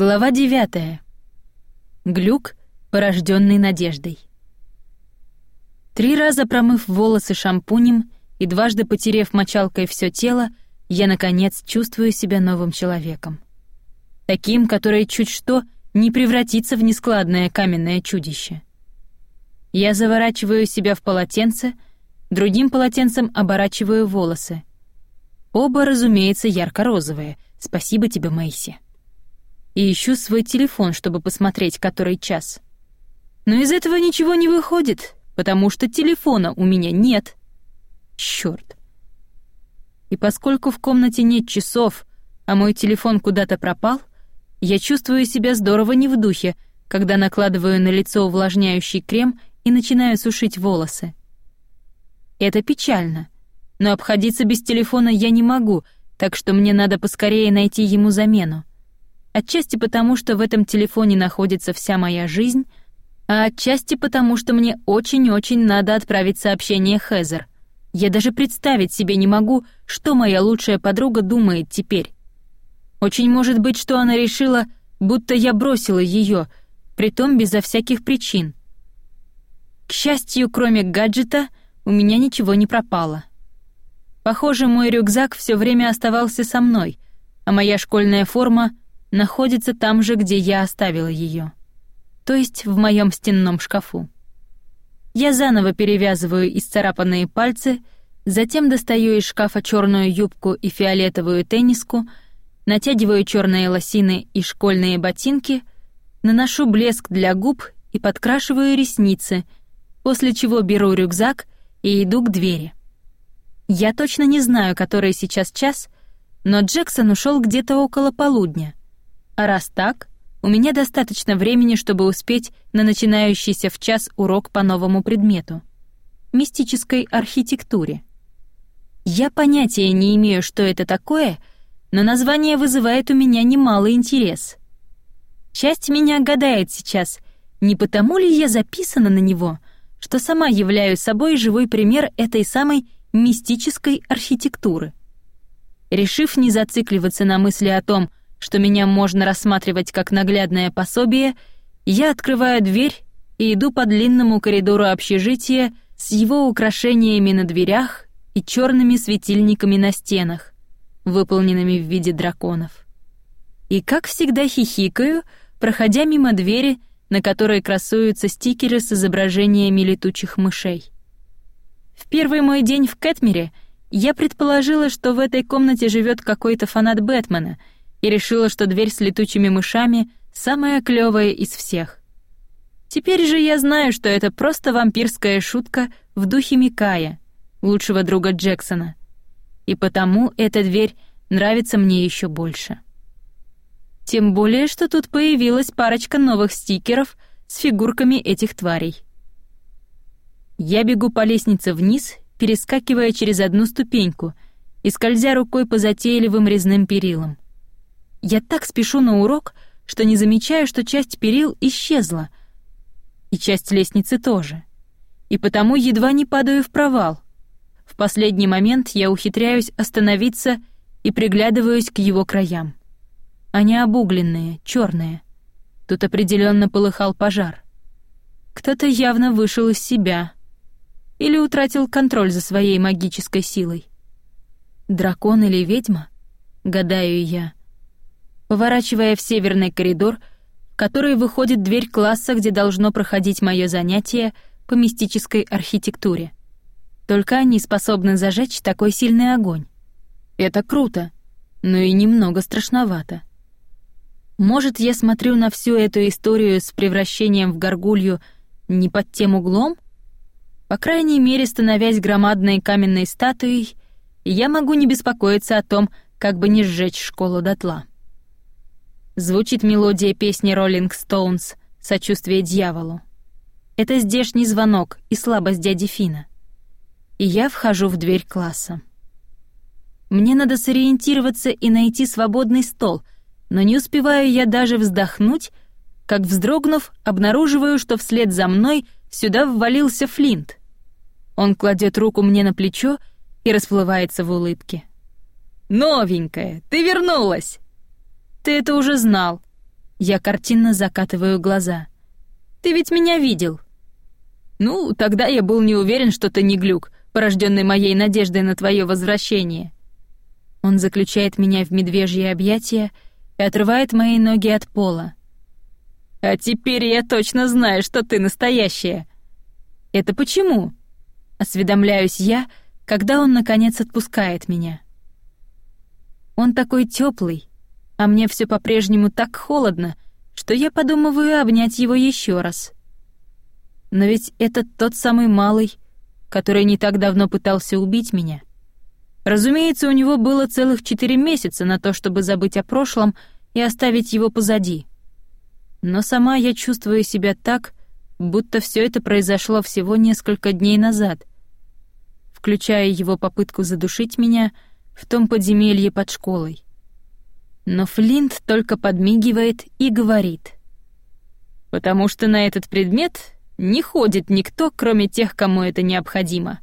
Глава 9. Глюк, порожденный надеждой. Три раза промыв волосы шампунем и дважды потерев мочалкой все тело, я, наконец, чувствую себя новым человеком. Таким, который чуть что не превратится в нескладное каменное чудище. Я заворачиваю себя в полотенце, другим полотенцем оборачиваю волосы. Оба, разумеется, ярко-розовые. Спасибо тебе, Мэйси и ищу свой телефон, чтобы посмотреть, который час. Но из этого ничего не выходит, потому что телефона у меня нет. Чёрт. И поскольку в комнате нет часов, а мой телефон куда-то пропал, я чувствую себя здорово не в духе, когда накладываю на лицо увлажняющий крем и начинаю сушить волосы. Это печально, но обходиться без телефона я не могу, так что мне надо поскорее найти ему замену. Отчасти потому, что в этом телефоне находится вся моя жизнь, а отчасти потому, что мне очень-очень надо отправить сообщение Хезер. Я даже представить себе не могу, что моя лучшая подруга думает теперь. Очень может быть, что она решила, будто я бросила ее, притом безо всяких причин. К счастью, кроме гаджета, у меня ничего не пропало. Похоже, мой рюкзак все время оставался со мной, а моя школьная форма находится там же, где я оставила ее, то есть в моем стенном шкафу. Я заново перевязываю исцарапанные пальцы, затем достаю из шкафа черную юбку и фиолетовую тенниску, натягиваю черные лосины и школьные ботинки, наношу блеск для губ и подкрашиваю ресницы, после чего беру рюкзак и иду к двери. Я точно не знаю, который сейчас час, но Джексон ушел где-то около полудня. А раз так, у меня достаточно времени, чтобы успеть на начинающийся в час урок по новому предмету — мистической архитектуре. Я понятия не имею, что это такое, но название вызывает у меня немалый интерес. Часть меня гадает сейчас, не потому ли я записана на него, что сама являю собой живой пример этой самой мистической архитектуры. Решив не зацикливаться на мысли о том, что меня можно рассматривать как наглядное пособие, я открываю дверь и иду по длинному коридору общежития с его украшениями на дверях и черными светильниками на стенах, выполненными в виде драконов. И как всегда хихикаю, проходя мимо двери, на которой красуются стикеры с изображениями летучих мышей. В первый мой день в Кэтмере я предположила, что в этой комнате живет какой-то фанат Бэтмена — и решила, что дверь с летучими мышами самая клёвая из всех. Теперь же я знаю, что это просто вампирская шутка в духе Микая, лучшего друга Джексона. И потому эта дверь нравится мне еще больше. Тем более, что тут появилась парочка новых стикеров с фигурками этих тварей. Я бегу по лестнице вниз, перескакивая через одну ступеньку и скользя рукой по затейливым резным перилам. Я так спешу на урок, что не замечаю, что часть перил исчезла, и часть лестницы тоже. И потому едва не падаю в провал. В последний момент я ухитряюсь остановиться и приглядываюсь к его краям. Они обугленные, черные. Тут определенно полыхал пожар. Кто-то явно вышел из себя или утратил контроль за своей магической силой. Дракон или ведьма? Гадаю я поворачивая в северный коридор, который выходит дверь класса, где должно проходить мое занятие по мистической архитектуре. Только они способны зажечь такой сильный огонь. Это круто, но и немного страшновато. Может, я смотрю на всю эту историю с превращением в горгулью не под тем углом? По крайней мере, становясь громадной каменной статуей, я могу не беспокоиться о том, как бы не сжечь школу дотла. Звучит мелодия песни Rolling Stones «Сочувствие дьяволу». Это здешний звонок и слабость дяди Фина. И я вхожу в дверь класса. Мне надо сориентироваться и найти свободный стол, но не успеваю я даже вздохнуть, как, вздрогнув, обнаруживаю, что вслед за мной сюда ввалился Флинт. Он кладет руку мне на плечо и расплывается в улыбке. «Новенькая, ты вернулась!» Ты это уже знал. Я картинно закатываю глаза. «Ты ведь меня видел!» «Ну, тогда я был не уверен, что ты не глюк, порожденный моей надеждой на твое возвращение». Он заключает меня в медвежье объятия и отрывает мои ноги от пола. «А теперь я точно знаю, что ты настоящая». «Это почему?» — осведомляюсь я, когда он, наконец, отпускает меня. Он такой теплый, а мне все по-прежнему так холодно, что я подумываю обнять его еще раз. Но ведь это тот самый малый, который не так давно пытался убить меня. Разумеется, у него было целых четыре месяца на то, чтобы забыть о прошлом и оставить его позади. Но сама я чувствую себя так, будто все это произошло всего несколько дней назад, включая его попытку задушить меня в том подземелье под школой. Но Флинт только подмигивает и говорит. «Потому что на этот предмет не ходит никто, кроме тех, кому это необходимо».